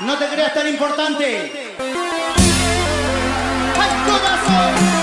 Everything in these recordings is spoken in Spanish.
No te creas tan importante. ¡Al corazón!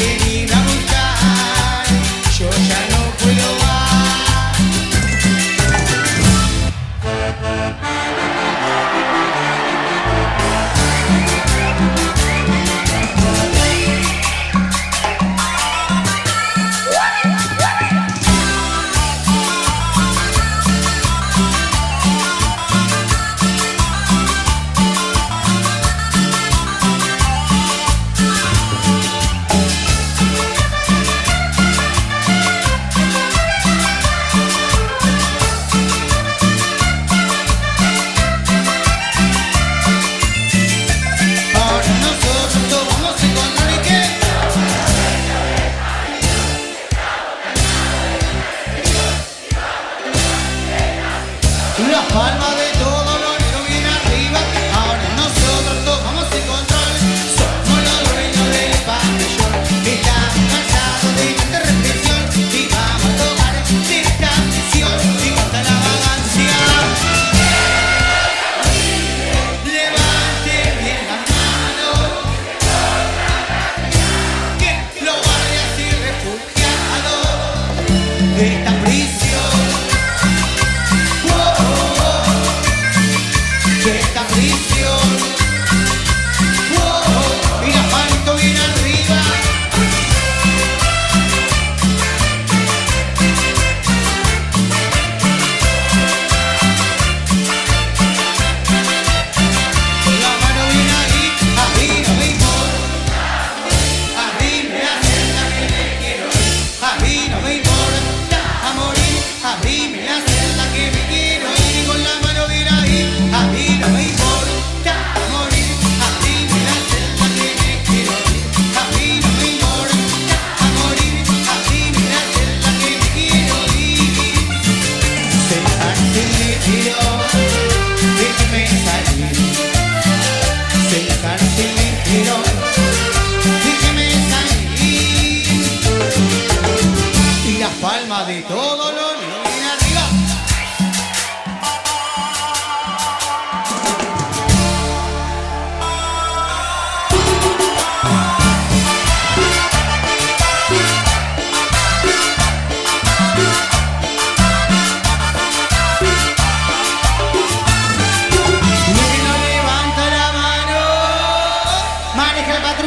menina.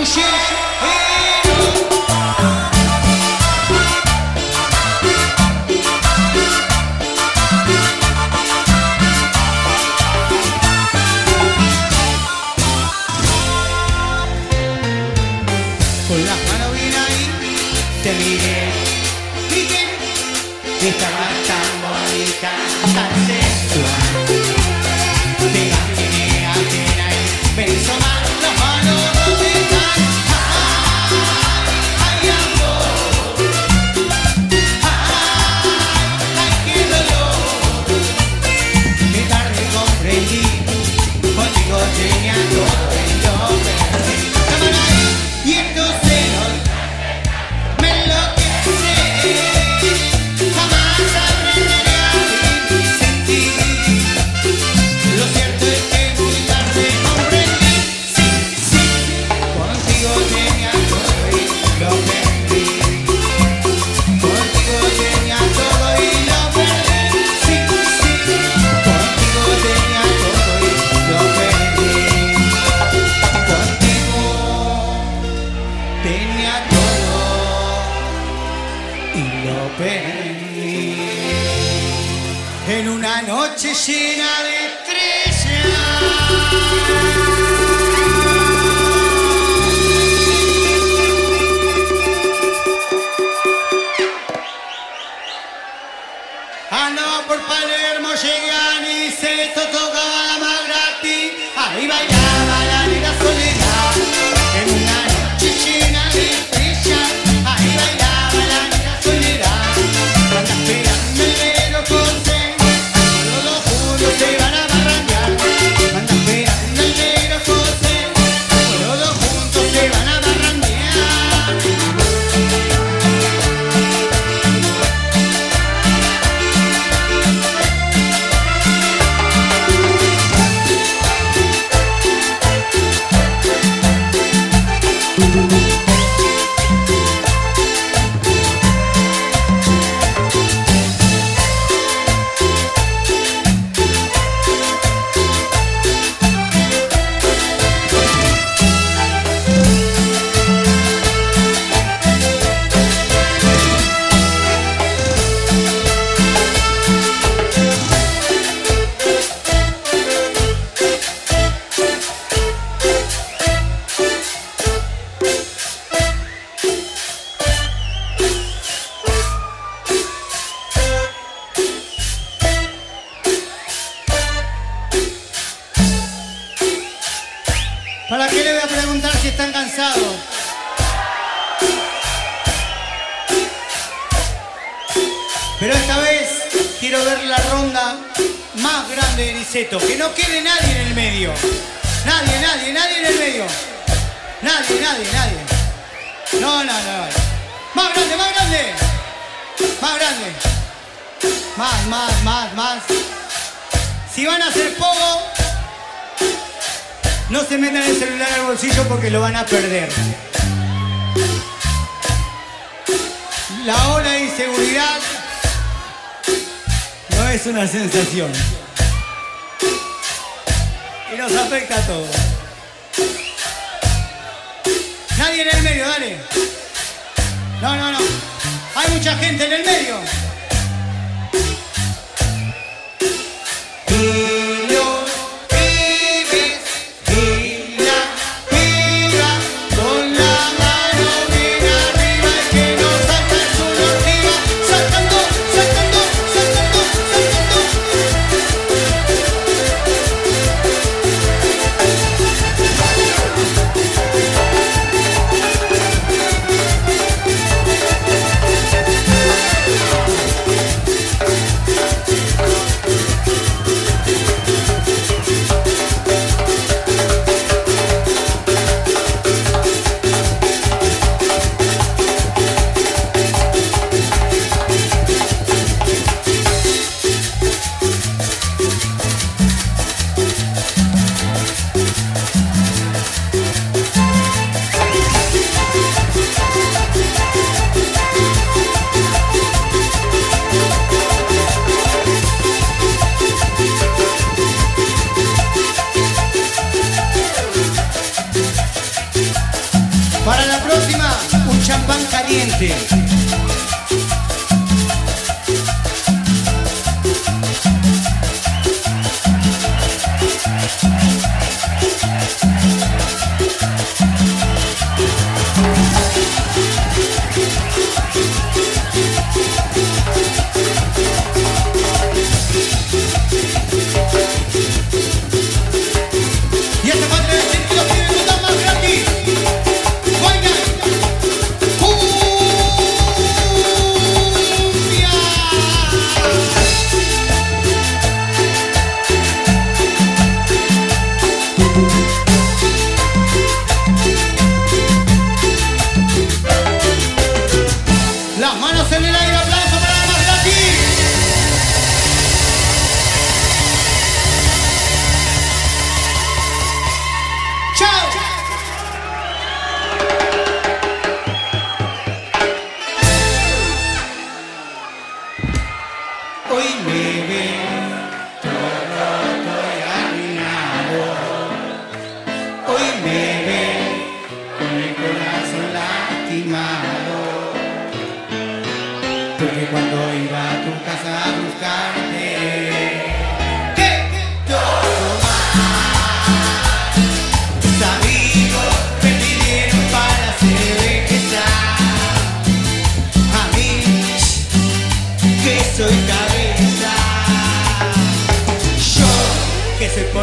Sim. y lo perdí en una noche llena de estrellas. Ah, Andaba por Palermo, llegué a Niceto, tocaba la más gratis, ahí bailaba. better than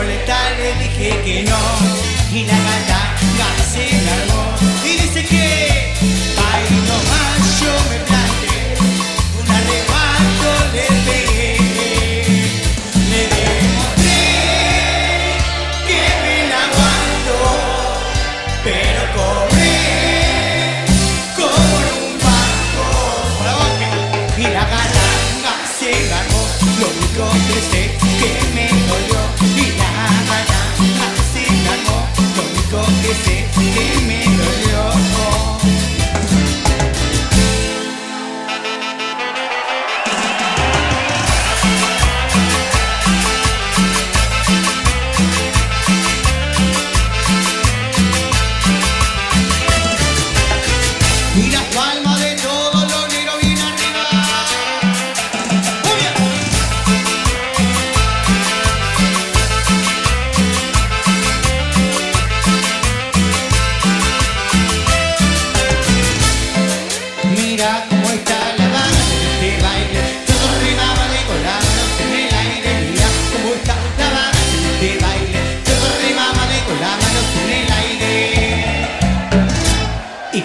por la tarde dije que no.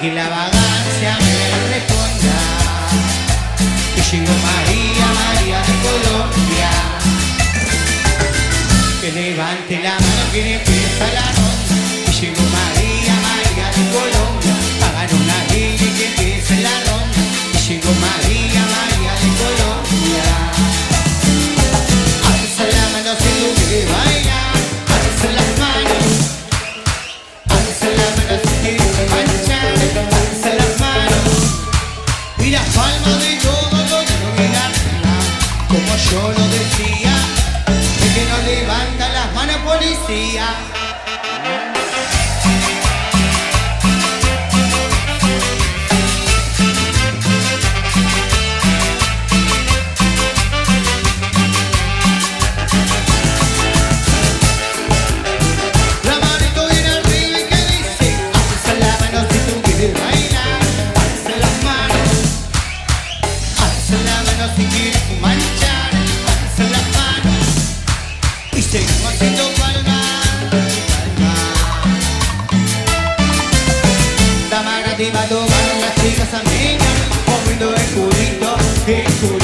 y la vagancia me recuerda. Y llegó María, María de Colombia, que levante la mano que empieza la see I esa niña comiendo de.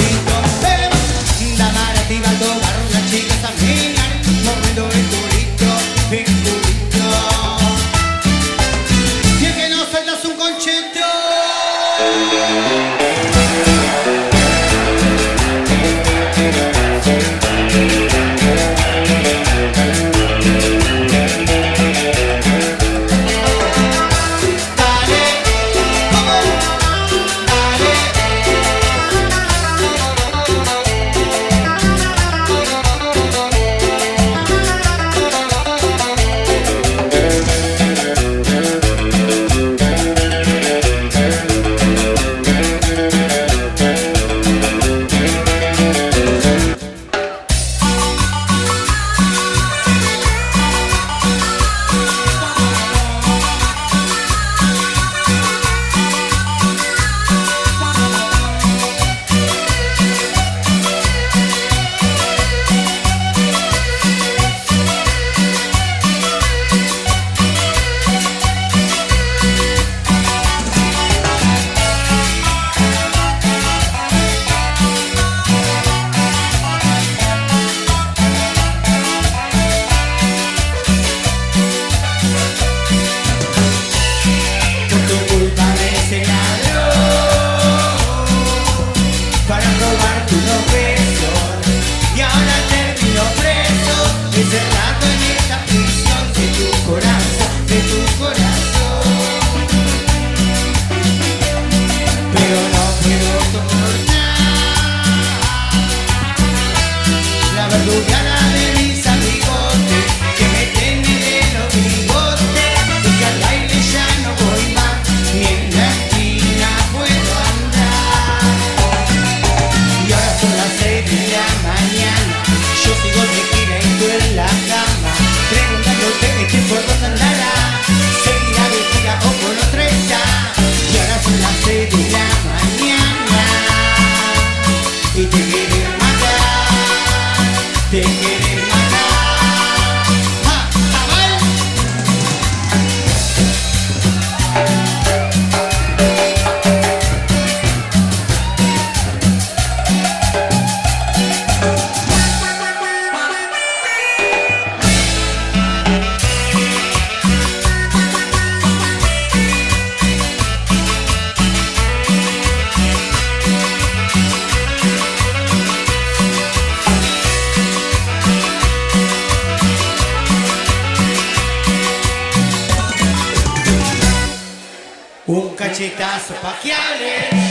Muchachitas paquiales.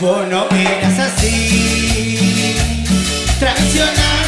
Vos no eras así. Traicionaste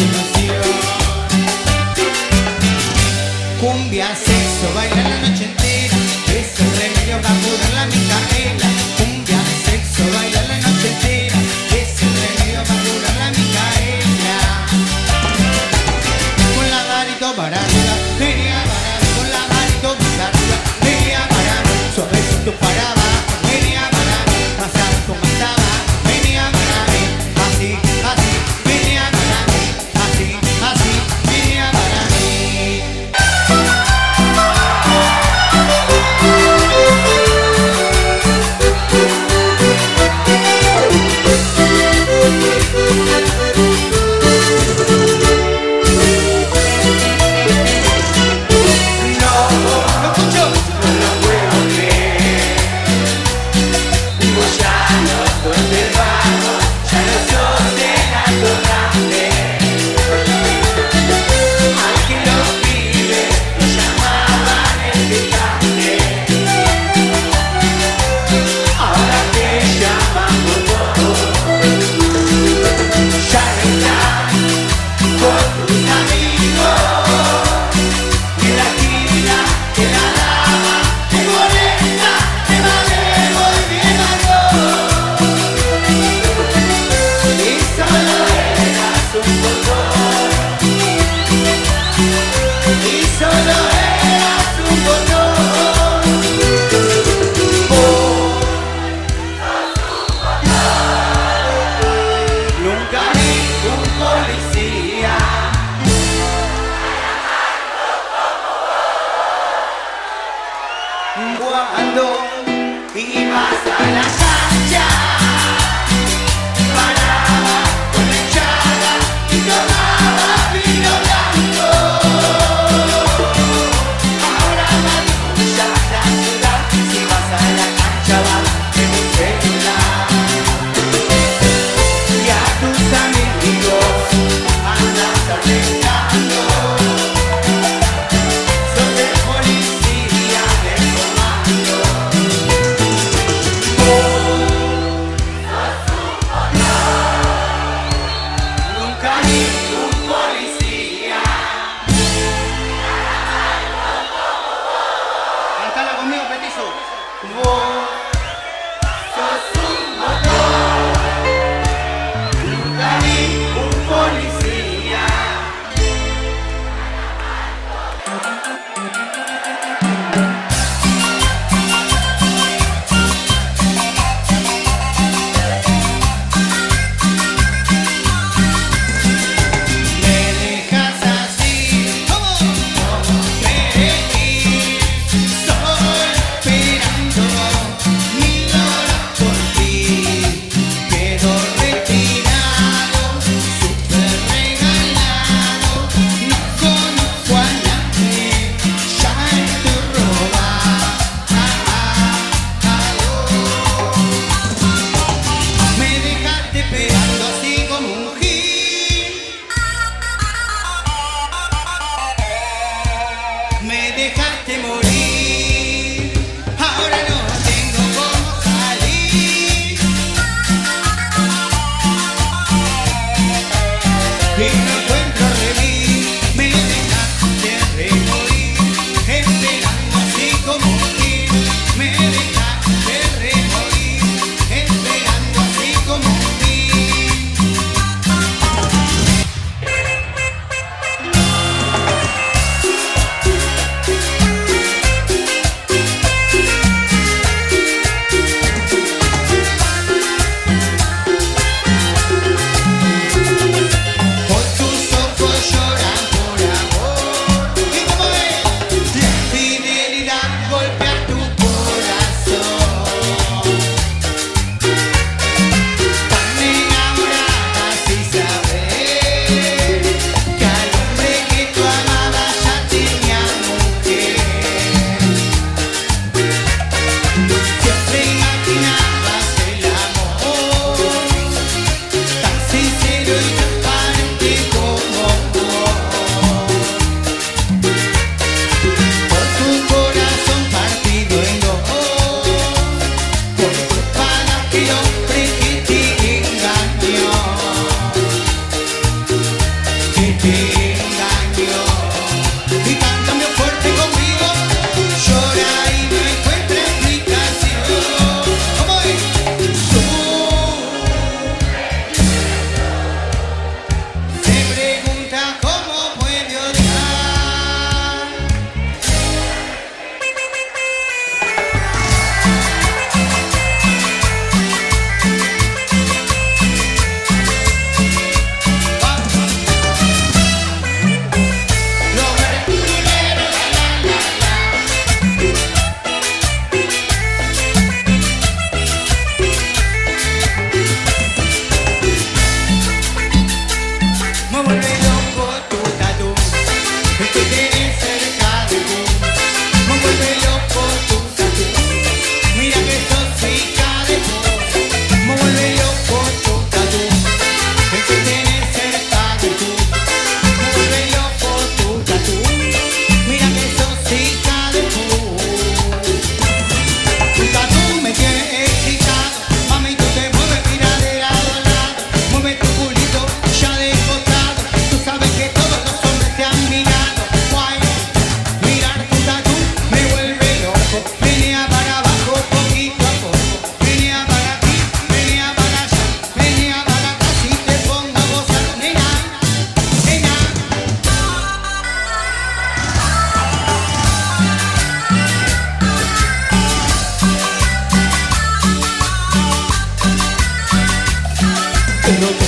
to myself.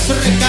Sorry.